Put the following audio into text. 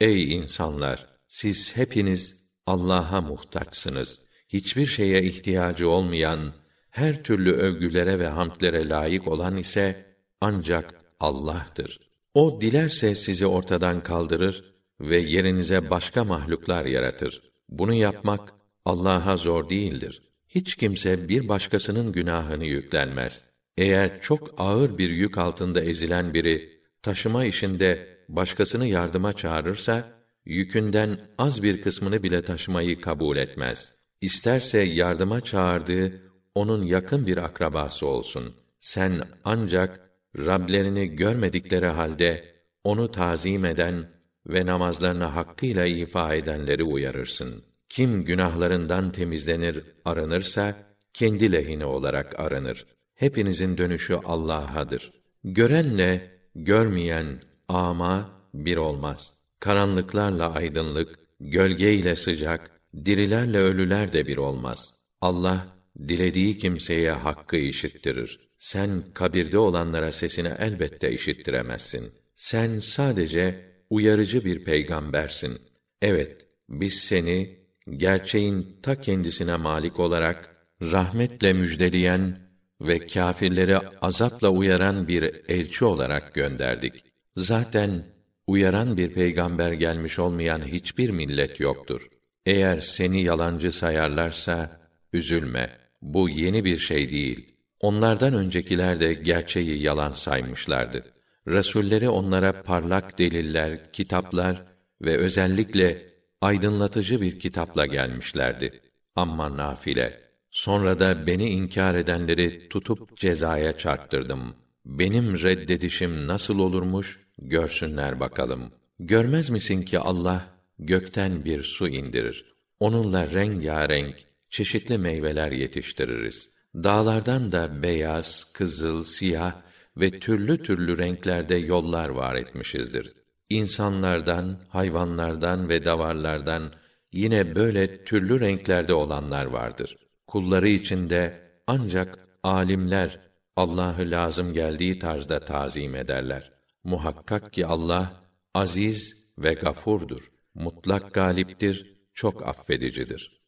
Ey insanlar! Siz hepiniz Allah'a muhtaçsınız. Hiçbir şeye ihtiyacı olmayan, her türlü övgülere ve hamdlere layık olan ise ancak Allah'tır. O dilerse sizi ortadan kaldırır ve yerinize başka mahluklar yaratır. Bunu yapmak Allah'a zor değildir. Hiç kimse bir başkasının günahını yüklenmez. Eğer çok ağır bir yük altında ezilen biri taşıma işinde başkasını yardıma çağırırsa yükünden az bir kısmını bile taşımayı kabul etmez. İsterse yardıma çağırdığı onun yakın bir akrabası olsun. Sen ancak Rablerini görmedikleri halde onu tazim eden ve namazlarını hakkıyla ifa edenleri uyarırsın. Kim günahlarından temizlenir, arınırsa kendi lehine olarak arınır. Hepinizin dönüşü Allah'adır. Görenle görmeyen ama bir olmaz. Karanlıklarla aydınlık, gölgeyle sıcak, dirilerle ölüler de bir olmaz. Allah dilediği kimseye hakkı işittirir. Sen kabirde olanlara sesini elbette işittiremezsin. Sen sadece uyarıcı bir peygambersin. Evet, biz seni gerçeğin ta kendisine malik olarak rahmetle müjdeleyen ve kâfirleri azapla uyaran bir elçi olarak gönderdik. Zaten uyaran bir peygamber gelmiş olmayan hiçbir millet yoktur. Eğer seni yalancı sayarlarsa üzülme. Bu yeni bir şey değil. Onlardan öncekiler de gerçeği yalan saymışlardı. Resulleri onlara parlak deliller, kitaplar ve özellikle aydınlatıcı bir kitapla gelmişlerdi. Amma nafile. Sonra da beni inkar edenleri tutup cezaya çarptırdım. Benim reddedişim nasıl olurmuş görsünler bakalım. Görmez misin ki Allah gökten bir su indirir. Onunla rengarenk çeşitli meyveler yetiştiririz. Dağlardan da beyaz, kızıl, siyah ve türlü türlü renklerde yollar var etmişizdir. İnsanlardan, hayvanlardan ve davarlardan yine böyle türlü renklerde olanlar vardır. Kulları içinde ancak alimler Allah'ı lazım geldiği tarzda tazim ederler. Muhakkak ki Allah aziz ve gafurdur. Mutlak galiptir, çok affedicidir.